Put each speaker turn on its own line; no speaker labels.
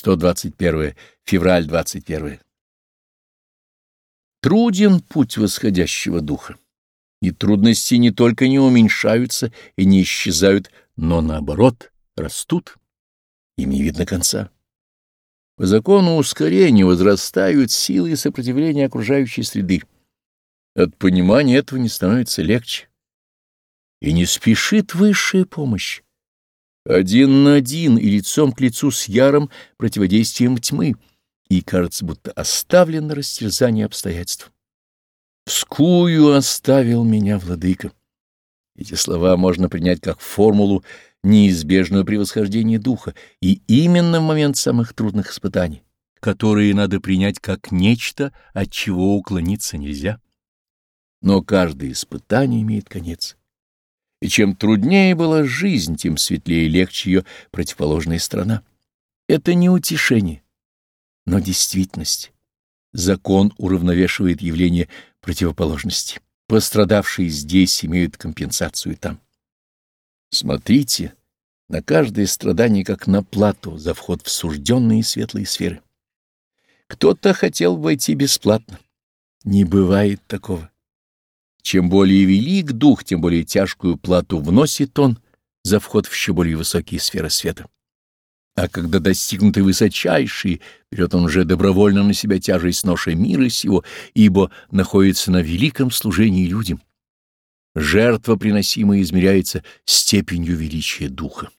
121 февраль 21 Труден путь восходящего духа, и трудности не только не уменьшаются и не исчезают, но наоборот растут, им не видно конца. По закону ускорения возрастают силы и сопротивления окружающей среды. От понимания этого не становится легче. И не спешит высшая помощь. Один на один и лицом к лицу с ярым противодействием тьмы, и кажется, будто оставлен на растерзание обстоятельств. «Вскую оставил меня, владыка». Эти слова можно принять как формулу неизбежного превосхождения духа, и именно в момент самых трудных испытаний, которые надо принять как нечто, от чего уклониться нельзя. Но каждое испытание имеет конец. И чем труднее была жизнь, тем светлее и легче ее противоположная сторона. Это не утешение, но действительность. Закон уравновешивает явление противоположности. Пострадавшие здесь имеют компенсацию там. Смотрите на каждое страдание как на плату за вход в сужденные светлые сферы. Кто-то хотел войти бесплатно. Не бывает такого. Чем более велик дух, тем более тяжкую плату вносит он за вход в еще более высокие сферы света. А когда достигнуты высочайшие, берет он уже добровольно на себя тяжесть ноши мира сего, ибо находится на великом служении людям. Жертва, приносимая, измеряется степенью величия духа.